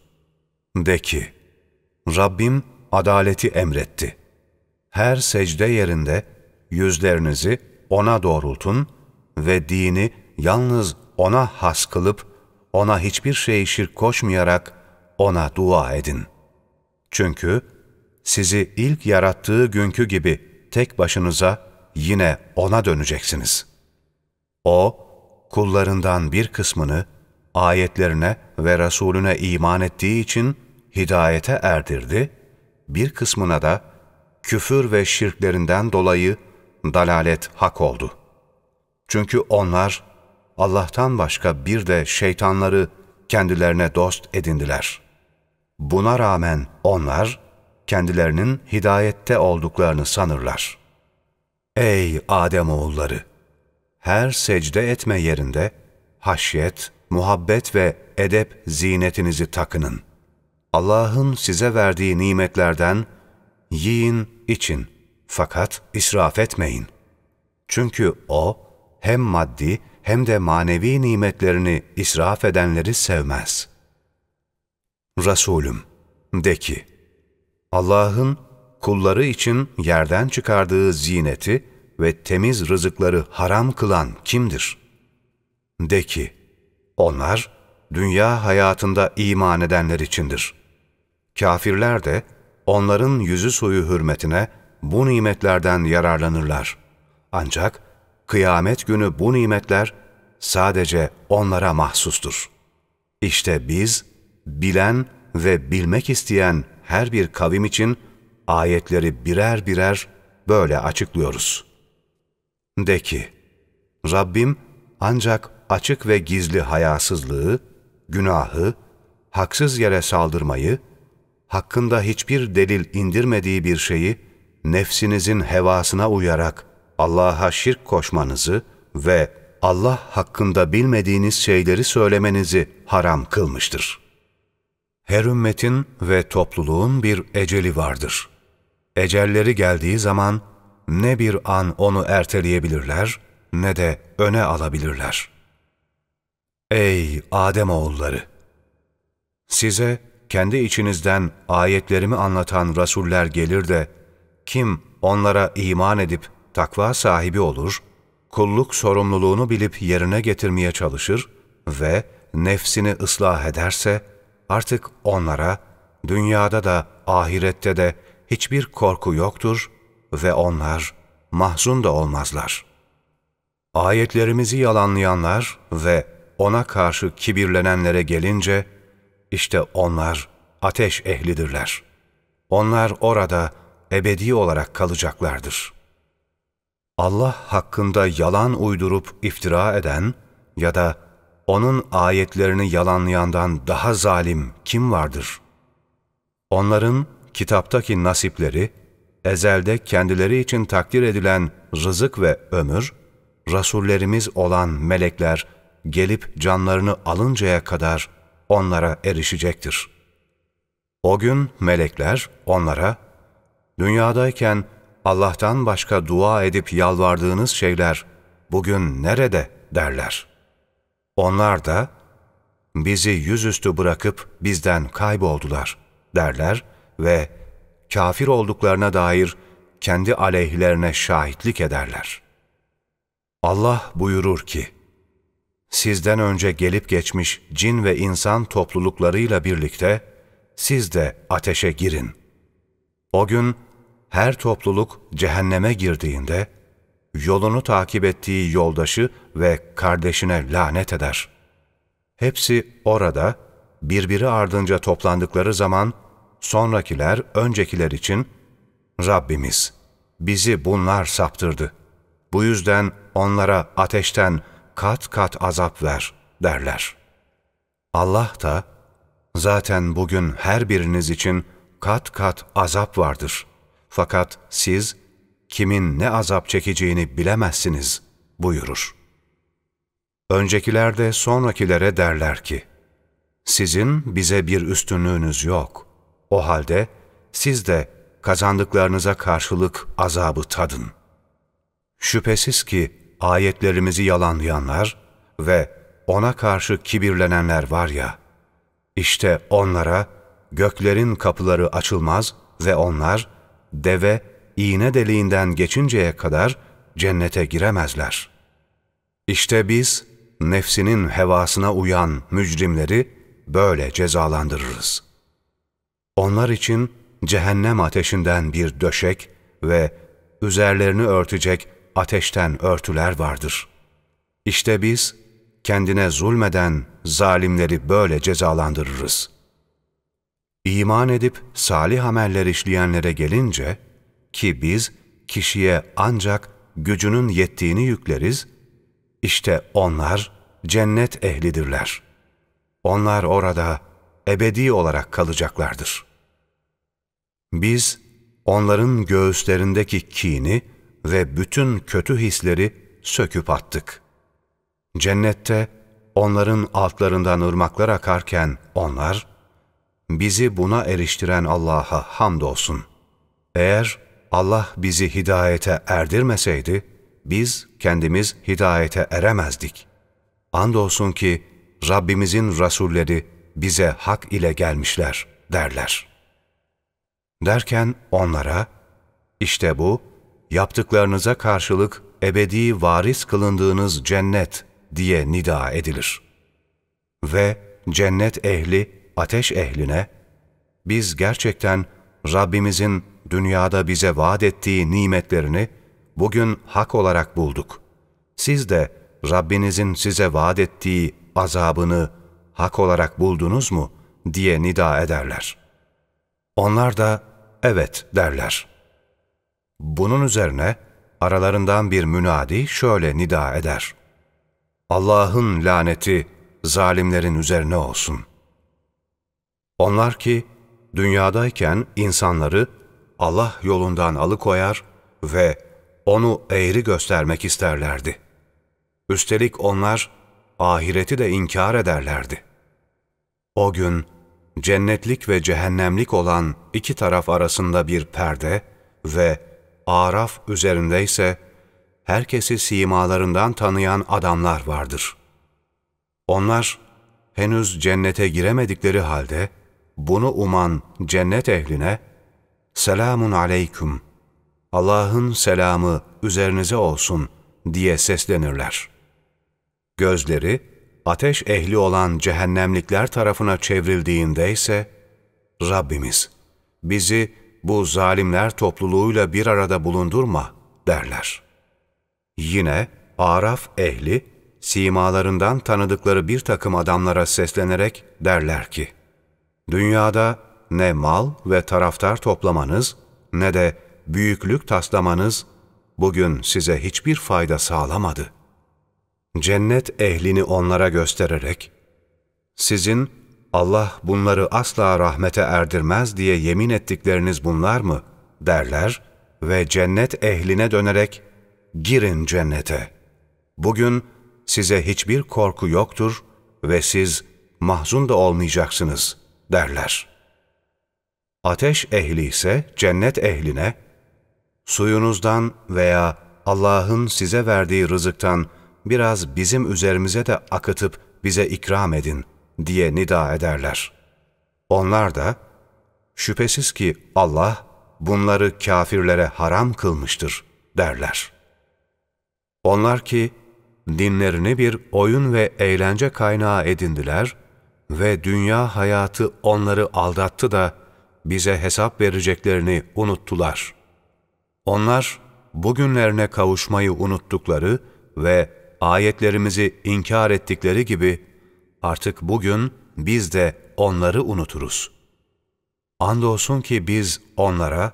[SPEAKER 1] De ki, Rabbim adaleti emretti. Her secde yerinde yüzlerinizi O'na doğrultun ve dini yalnız O'na has kılıp, O'na hiçbir şey şirk koşmayarak O'na dua edin. Çünkü sizi ilk yarattığı günkü gibi tek başınıza yine O'na döneceksiniz. O, kullarından bir kısmını ayetlerine ve Resulüne iman ettiği için hidayete erdirdi, bir kısmına da küfür ve şirklerinden dolayı dalalet hak oldu. Çünkü onlar Allah'tan başka bir de şeytanları kendilerine dost edindiler. Buna rağmen onlar kendilerinin hidayette olduklarını sanırlar. Ey Adem oğulları! Her secde etme yerinde haşyet, muhabbet ve edep zinetinizi takının. Allah'ın size verdiği nimetlerden yiyin, için fakat israf etmeyin. Çünkü O hem maddi hem de manevi nimetlerini israf edenleri sevmez. Resulüm, de ki, Allah'ın kulları için yerden çıkardığı zineti ve temiz rızıkları haram kılan kimdir? De ki, onlar dünya hayatında iman edenler içindir. Kafirler de onların yüzü suyu hürmetine bu nimetlerden yararlanırlar. Ancak kıyamet günü bu nimetler sadece onlara mahsustur. İşte biz, bilen ve bilmek isteyen her bir kavim için ayetleri birer birer böyle açıklıyoruz. De ki, Rabbim ancak açık ve gizli hayasızlığı, günahı, haksız yere saldırmayı, hakkında hiçbir delil indirmediği bir şeyi nefsinizin hevasına uyarak Allah'a şirk koşmanızı ve Allah hakkında bilmediğiniz şeyleri söylemenizi haram kılmıştır. Her ümmetin ve topluluğun bir eceli vardır. Ecelleri geldiği zaman ne bir an onu erteleyebilirler ne de öne alabilirler. Ey Adem oğulları! Size kendi içinizden ayetlerimi anlatan rasuller gelir de kim onlara iman edip takva sahibi olur, kulluk sorumluluğunu bilip yerine getirmeye çalışır ve nefsini ıslah ederse, artık onlara dünyada da ahirette de hiçbir korku yoktur ve onlar mahzun da olmazlar. Ayetlerimizi yalanlayanlar ve ona karşı kibirlenenlere gelince, işte onlar ateş ehlidirler. Onlar orada ebedi olarak kalacaklardır.'' Allah hakkında yalan uydurup iftira eden ya da onun ayetlerini yalanlayandan daha zalim kim vardır? Onların kitaptaki nasipleri, ezelde kendileri için takdir edilen rızık ve ömür, rasullerimiz olan melekler gelip canlarını alıncaya kadar onlara erişecektir. O gün melekler onlara, dünyadayken Allah'tan başka dua edip yalvardığınız şeyler bugün nerede derler. Onlar da, bizi yüzüstü bırakıp bizden kayboldular derler ve kafir olduklarına dair kendi aleyhlerine şahitlik ederler. Allah buyurur ki, Sizden önce gelip geçmiş cin ve insan topluluklarıyla birlikte siz de ateşe girin. O gün her topluluk cehenneme girdiğinde, yolunu takip ettiği yoldaşı ve kardeşine lanet eder. Hepsi orada, birbiri ardınca toplandıkları zaman, sonrakiler öncekiler için, Rabbimiz, bizi bunlar saptırdı. Bu yüzden onlara ateşten kat kat azap ver derler. Allah da, zaten bugün her biriniz için kat kat azap vardır. Fakat siz, kimin ne azap çekeceğini bilemezsiniz buyurur. Öncekiler de sonrakilere derler ki, sizin bize bir üstünlüğünüz yok. O halde siz de kazandıklarınıza karşılık azabı tadın. Şüphesiz ki ayetlerimizi yalanlayanlar ve ona karşı kibirlenenler var ya, işte onlara göklerin kapıları açılmaz ve onlar deve iğne deliğinden geçinceye kadar cennete giremezler. İşte biz nefsinin hevasına uyan mücrimleri böyle cezalandırırız. Onlar için cehennem ateşinden bir döşek ve üzerlerini örtecek ateşten örtüler vardır. İşte biz kendine zulmeden zalimleri böyle cezalandırırız. İman edip salih ameller işleyenlere gelince ki biz kişiye ancak gücünün yettiğini yükleriz, işte onlar cennet ehlidirler. Onlar orada ebedi olarak kalacaklardır. Biz onların göğüslerindeki kini, ve bütün kötü hisleri söküp attık. Cennette onların altlarından ırmaklar akarken onlar, bizi buna eriştiren Allah'a hamdolsun. Eğer Allah bizi hidayete erdirmeseydi, biz kendimiz hidayete eremezdik. Andolsun ki Rabbimizin Rasulleri bize hak ile gelmişler derler. Derken onlara, işte bu, yaptıklarınıza karşılık ebedi varis kılındığınız cennet diye nida edilir. Ve cennet ehli ateş ehline, biz gerçekten Rabbimizin dünyada bize vaat ettiği nimetlerini bugün hak olarak bulduk. Siz de Rabbinizin size vaat ettiği azabını hak olarak buldunuz mu diye nida ederler. Onlar da evet derler.'' Bunun üzerine aralarından bir münadi şöyle nida eder. Allah'ın laneti zalimlerin üzerine olsun. Onlar ki dünyadayken insanları Allah yolundan alıkoyar ve onu eğri göstermek isterlerdi. Üstelik onlar ahireti de inkar ederlerdi. O gün cennetlik ve cehennemlik olan iki taraf arasında bir perde ve Araf üzerinde ise herkesi simalarından tanıyan adamlar vardır. Onlar henüz cennete giremedikleri halde bunu uman cennet ehline selamun aleyküm, Allah'ın selamı üzerinize olsun diye seslenirler. Gözleri ateş ehli olan cehennemlikler tarafına çevrildiğinde ise Rabbimiz bizi bu zalimler topluluğuyla bir arada bulundurma derler. Yine Araf ehli, simalarından tanıdıkları bir takım adamlara seslenerek derler ki, Dünyada ne mal ve taraftar toplamanız ne de büyüklük taslamanız bugün size hiçbir fayda sağlamadı. Cennet ehlini onlara göstererek, sizin Allah bunları asla rahmete erdirmez diye yemin ettikleriniz bunlar mı? derler ve cennet ehline dönerek, girin cennete. Bugün size hiçbir korku yoktur ve siz mahzun da olmayacaksınız derler. Ateş ehli ise cennet ehline, suyunuzdan veya Allah'ın size verdiği rızıktan biraz bizim üzerimize de akıtıp bize ikram edin diye nida ederler. Onlar da, şüphesiz ki Allah bunları kafirlere haram kılmıştır derler. Onlar ki, dinlerini bir oyun ve eğlence kaynağı edindiler ve dünya hayatı onları aldattı da bize hesap vereceklerini unuttular. Onlar bugünlerine kavuşmayı unuttukları ve ayetlerimizi inkar ettikleri gibi artık bugün biz de onları unuturuz. Andolsun ki biz onlara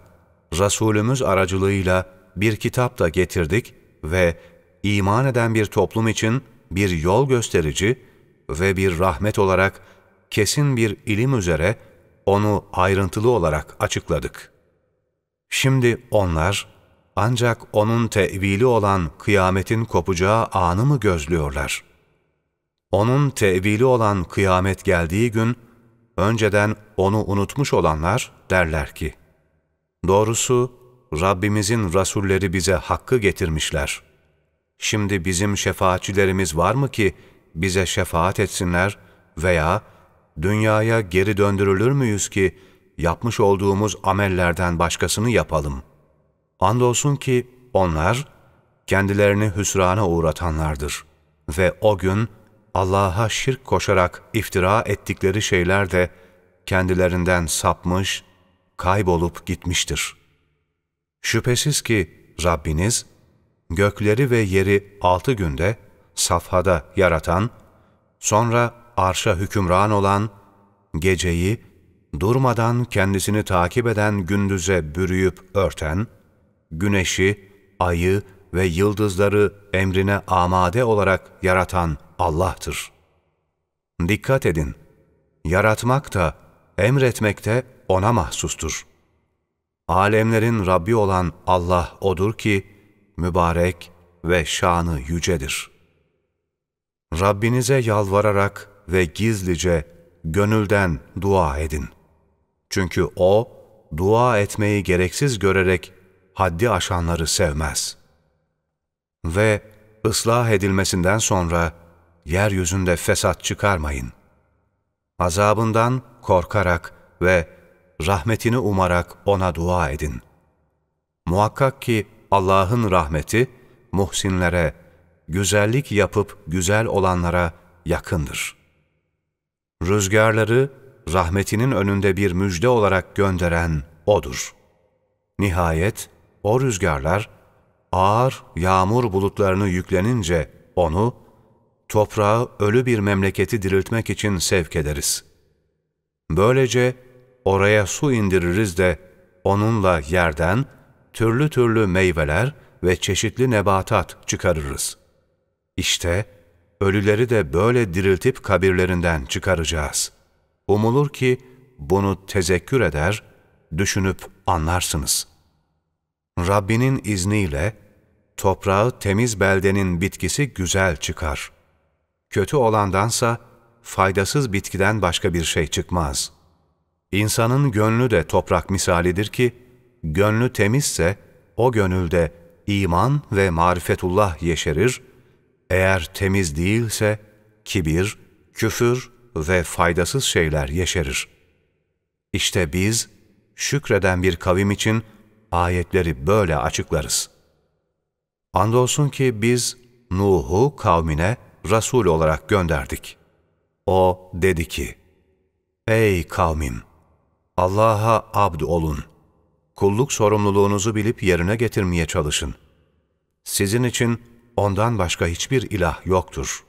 [SPEAKER 1] Resulümüz aracılığıyla bir kitap da getirdik ve iman eden bir toplum için bir yol gösterici ve bir rahmet olarak kesin bir ilim üzere onu ayrıntılı olarak açıkladık. Şimdi onlar ancak onun tevili olan kıyametin kopacağı anı mı gözlüyorlar? Onun tevili olan kıyamet geldiği gün, önceden onu unutmuş olanlar derler ki, Doğrusu Rabbimizin rasulleri bize hakkı getirmişler. Şimdi bizim şefaatçilerimiz var mı ki bize şefaat etsinler veya dünyaya geri döndürülür müyüz ki yapmış olduğumuz amellerden başkasını yapalım? Andolsun ki onlar kendilerini hüsrana uğratanlardır ve o gün Allah'a şirk koşarak iftira ettikleri şeyler de kendilerinden sapmış, kaybolup gitmiştir. Şüphesiz ki Rabbiniz, gökleri ve yeri altı günde safhada yaratan, sonra arşa hükümran olan, geceyi durmadan kendisini takip eden gündüze bürüyüp örten, güneşi, ayı ve yıldızları emrine amade olarak yaratan Allah'tır. Dikkat edin, yaratmak da, emretmek de O'na mahsustur. Alemlerin Rabbi olan Allah O'dur ki, mübarek ve şanı yücedir. Rabbinize yalvararak ve gizlice, gönülden dua edin. Çünkü O, dua etmeyi gereksiz görerek haddi aşanları sevmez. Ve ıslah edilmesinden sonra yeryüzünde fesat çıkarmayın. Azabından korkarak ve rahmetini umarak ona dua edin. Muhakkak ki Allah'ın rahmeti muhsinlere, güzellik yapıp güzel olanlara yakındır. Rüzgarları rahmetinin önünde bir müjde olarak gönderen O'dur. Nihayet o rüzgarlar ağır yağmur bulutlarını yüklenince onu, toprağı ölü bir memleketi diriltmek için sevk ederiz. Böylece oraya su indiririz de onunla yerden türlü türlü meyveler ve çeşitli nebatat çıkarırız. İşte ölüleri de böyle diriltip kabirlerinden çıkaracağız. Umulur ki bunu tezekkür eder, düşünüp anlarsınız. Rabbinin izniyle toprağı temiz beldenin bitkisi güzel çıkar. Kötü olandansa faydasız bitkiden başka bir şey çıkmaz. İnsanın gönlü de toprak misalidir ki, gönlü temizse o gönülde iman ve marifetullah yeşerir, eğer temiz değilse kibir, küfür ve faydasız şeyler yeşerir. İşte biz şükreden bir kavim için ayetleri böyle açıklarız. Andolsun ki biz Nuh'u kavmine Resul olarak gönderdik. O dedi ki, Ey kavmim! Allah'a abd olun. Kulluk sorumluluğunuzu bilip yerine getirmeye çalışın. Sizin için ondan başka hiçbir ilah yoktur.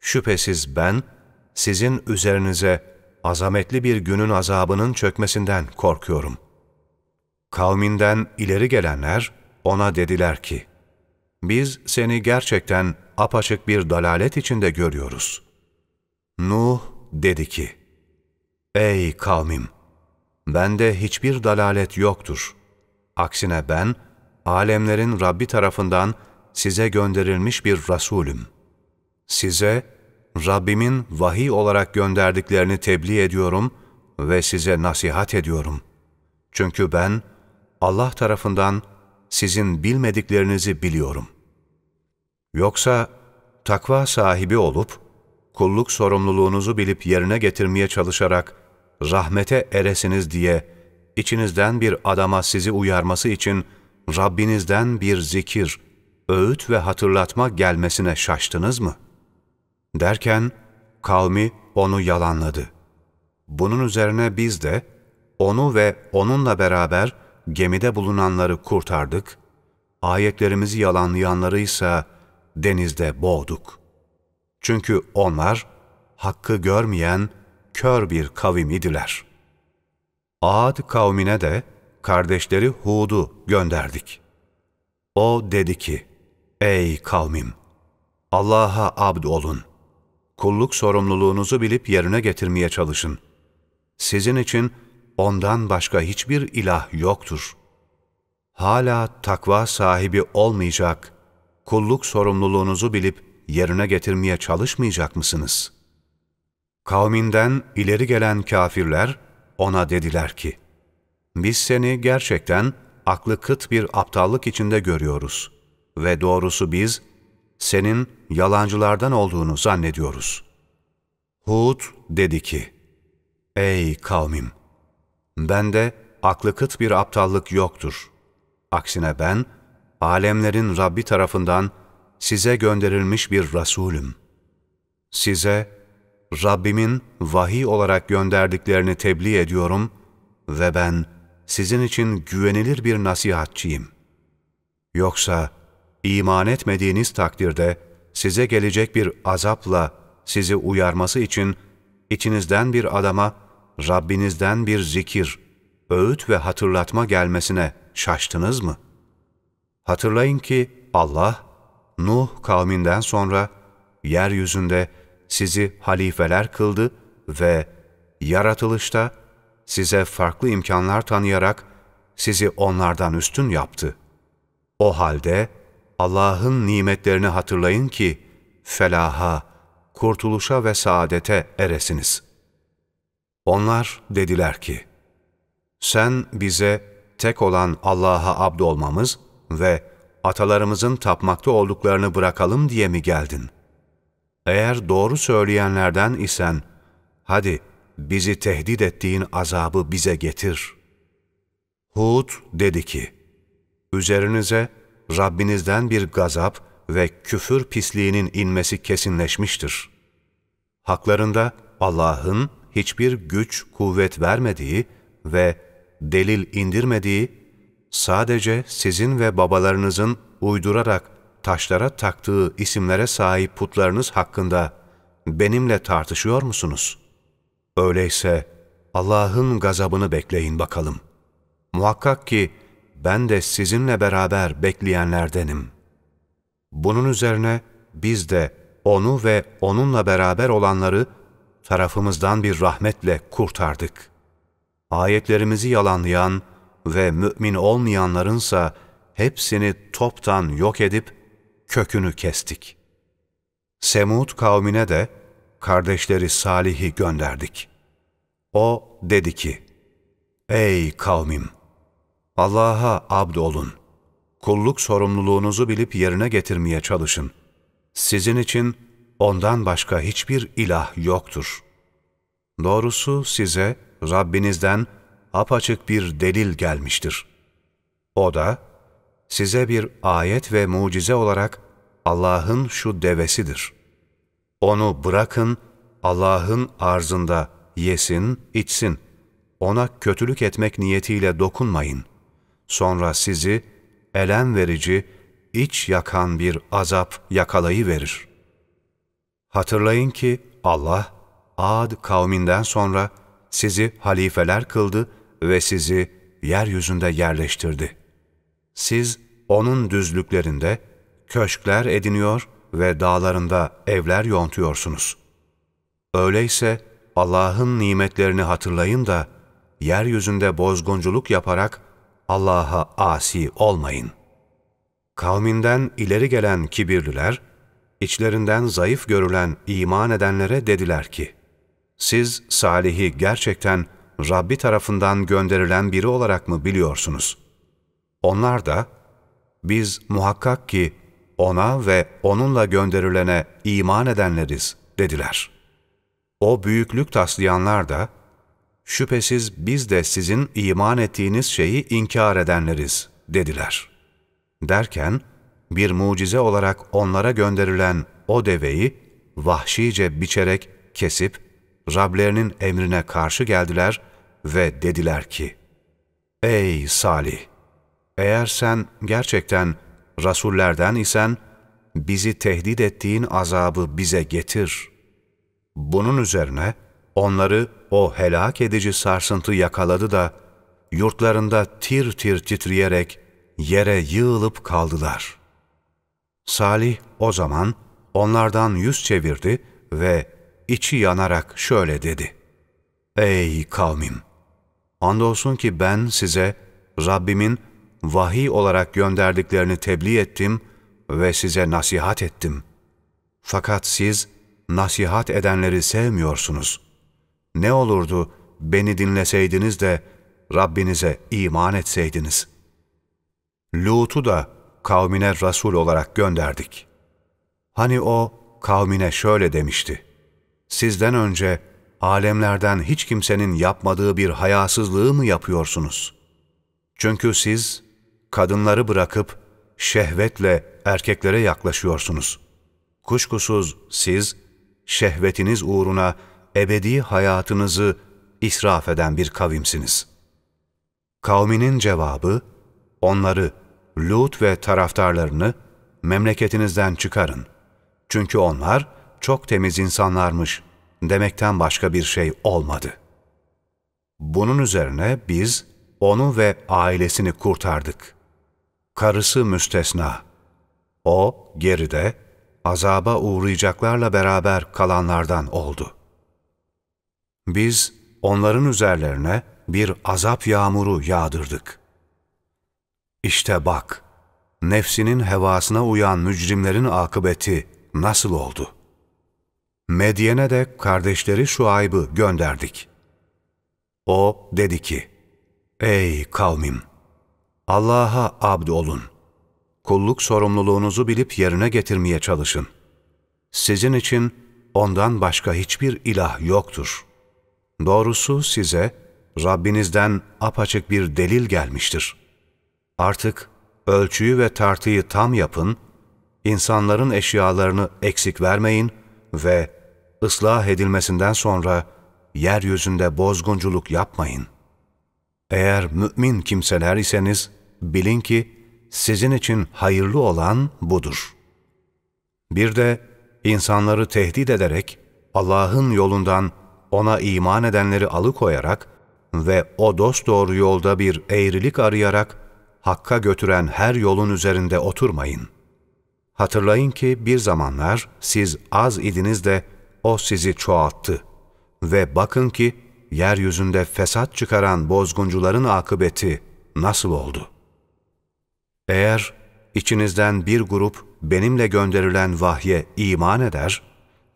[SPEAKER 1] Şüphesiz ben, sizin üzerinize azametli bir günün azabının çökmesinden korkuyorum. Kavminden ileri gelenler, ona dediler ki, biz seni gerçekten apaçık bir dalalet içinde görüyoruz. Nuh dedi ki, Ey kavmim! Bende hiçbir dalalet yoktur. Aksine ben, alemlerin Rabbi tarafından size gönderilmiş bir Resulüm. Size, Rabbimin vahiy olarak gönderdiklerini tebliğ ediyorum ve size nasihat ediyorum. Çünkü ben, Allah tarafından sizin bilmediklerinizi biliyorum. Yoksa takva sahibi olup, kulluk sorumluluğunuzu bilip yerine getirmeye çalışarak rahmete eresiniz diye içinizden bir adama sizi uyarması için Rabbinizden bir zikir, öğüt ve hatırlatma gelmesine şaştınız mı? Derken kavmi onu yalanladı. Bunun üzerine biz de onu ve onunla beraber gemide bulunanları kurtardık, ayetlerimizi yalanlayanları ise denizde boğduk. Çünkü onlar hakkı görmeyen kör bir kavim idiler. Ad kavmine de kardeşleri Hud'u gönderdik. O dedi ki, Ey kavmim! Allah'a abd olun. Kulluk sorumluluğunuzu bilip yerine getirmeye çalışın. Sizin için ondan başka hiçbir ilah yoktur. Hala takva sahibi olmayacak, kulluk sorumluluğunuzu bilip yerine getirmeye çalışmayacak mısınız? Kavminden ileri gelen kafirler ona dediler ki, biz seni gerçekten aklı kıt bir aptallık içinde görüyoruz ve doğrusu biz senin yalancılardan olduğunu zannediyoruz. Hud dedi ki, Ey kavmim! Bende aklı kıt bir aptallık yoktur. Aksine ben, alemlerin Rabbi tarafından size gönderilmiş bir Resulüm. Size Rabbimin vahiy olarak gönderdiklerini tebliğ ediyorum ve ben sizin için güvenilir bir nasihatçıyım. Yoksa iman etmediğiniz takdirde size gelecek bir azapla sizi uyarması için içinizden bir adama Rabbinizden bir zikir, öğüt ve hatırlatma gelmesine şaştınız mı? Hatırlayın ki Allah, Nuh kavminden sonra yeryüzünde sizi halifeler kıldı ve yaratılışta size farklı imkanlar tanıyarak sizi onlardan üstün yaptı. O halde Allah'ın nimetlerini hatırlayın ki felaha, kurtuluşa ve saadete eresiniz. Onlar dediler ki, sen bize tek olan Allah'a abd olmamız ve atalarımızın tapmakta olduklarını bırakalım diye mi geldin? Eğer doğru söyleyenlerden isen, hadi bizi tehdit ettiğin azabı bize getir. Hud dedi ki, üzerinize Rabbinizden bir gazap ve küfür pisliğinin inmesi kesinleşmiştir. Haklarında Allah'ın hiçbir güç, kuvvet vermediği ve delil indirmediği, sadece sizin ve babalarınızın uydurarak taşlara taktığı isimlere sahip putlarınız hakkında benimle tartışıyor musunuz? Öyleyse Allah'ın gazabını bekleyin bakalım. Muhakkak ki ben de sizinle beraber bekleyenlerdenim. Bunun üzerine biz de onu ve onunla beraber olanları tarafımızdan bir rahmetle kurtardık. Ayetlerimizi yalanlayan ve mümin olmayanlarınsa hepsini toptan yok edip kökünü kestik. Semud kavmine de kardeşleri Salih'i gönderdik. O dedi ki, Ey kavmim! Allah'a abd olun. Kulluk sorumluluğunuzu bilip yerine getirmeye çalışın. Sizin için ondan başka hiçbir ilah yoktur. Doğrusu size Rabbinizden apaçık bir delil gelmiştir. O da size bir ayet ve mucize olarak Allah'ın şu devesidir. Onu bırakın Allah'ın arzında yesin, içsin. Ona kötülük etmek niyetiyle dokunmayın. Sonra sizi elem verici, iç yakan bir azap yakalayıverir.'' Hatırlayın ki Allah, Ad kavminden sonra sizi halifeler kıldı ve sizi yeryüzünde yerleştirdi. Siz onun düzlüklerinde köşkler ediniyor ve dağlarında evler yontuyorsunuz. Öyleyse Allah'ın nimetlerini hatırlayın da yeryüzünde bozgunculuk yaparak Allah'a asi olmayın. Kavminden ileri gelen kibirliler, içlerinden zayıf görülen iman edenlere dediler ki, siz Salih'i gerçekten Rabbi tarafından gönderilen biri olarak mı biliyorsunuz? Onlar da, biz muhakkak ki ona ve onunla gönderilene iman edenleriz dediler. O büyüklük taslayanlar da, şüphesiz biz de sizin iman ettiğiniz şeyi inkar edenleriz dediler. Derken, bir mucize olarak onlara gönderilen o deveyi vahşice biçerek kesip, Rablerinin emrine karşı geldiler ve dediler ki, Ey Salih! Eğer sen gerçekten Rasullerden isen, bizi tehdit ettiğin azabı bize getir. Bunun üzerine onları o helak edici sarsıntı yakaladı da, yurtlarında tir tir titreyerek yere yığılıp kaldılar. Salih o zaman onlardan yüz çevirdi ve içi yanarak şöyle dedi. Ey kavmim! Andolsun ki ben size Rabbimin vahiy olarak gönderdiklerini tebliğ ettim ve size nasihat ettim. Fakat siz nasihat edenleri sevmiyorsunuz. Ne olurdu beni dinleseydiniz de Rabbinize iman etseydiniz. Lut'u da kavmine Resul olarak gönderdik. Hani o kavmine şöyle demişti. Sizden önce alemlerden hiç kimsenin yapmadığı bir hayasızlığı mı yapıyorsunuz? Çünkü siz kadınları bırakıp şehvetle erkeklere yaklaşıyorsunuz. Kuşkusuz siz şehvetiniz uğruna ebedi hayatınızı israf eden bir kavimsiniz. Kavminin cevabı, onları, Lut ve taraftarlarını memleketinizden çıkarın. Çünkü onlar çok temiz insanlarmış demekten başka bir şey olmadı. Bunun üzerine biz onu ve ailesini kurtardık. Karısı müstesna. O geride azaba uğrayacaklarla beraber kalanlardan oldu. Biz onların üzerlerine bir azap yağmuru yağdırdık. İşte bak, nefsinin hevasına uyan mücrimlerin akıbeti nasıl oldu? Medyen'e de kardeşleri Şuayb'ı gönderdik. O dedi ki, Ey kavmim! Allah'a abd olun. Kulluk sorumluluğunuzu bilip yerine getirmeye çalışın. Sizin için ondan başka hiçbir ilah yoktur. Doğrusu size Rabbinizden apaçık bir delil gelmiştir. Artık ölçüyü ve tartıyı tam yapın, insanların eşyalarını eksik vermeyin ve ıslah edilmesinden sonra yeryüzünde bozgunculuk yapmayın. Eğer mümin kimseler iseniz bilin ki sizin için hayırlı olan budur. Bir de insanları tehdit ederek Allah'ın yolundan ona iman edenleri alıkoyarak ve o dost doğru yolda bir eğrilik arayarak Hakk'a götüren her yolun üzerinde oturmayın. Hatırlayın ki bir zamanlar siz az idiniz de o sizi çoğalttı ve bakın ki yeryüzünde fesat çıkaran bozguncuların akıbeti nasıl oldu? Eğer içinizden bir grup benimle gönderilen vahye iman eder,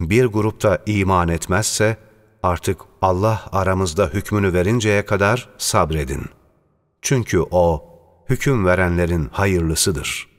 [SPEAKER 1] bir grupta iman etmezse, artık Allah aramızda hükmünü verinceye kadar sabredin. Çünkü O, hüküm verenlerin hayırlısıdır.''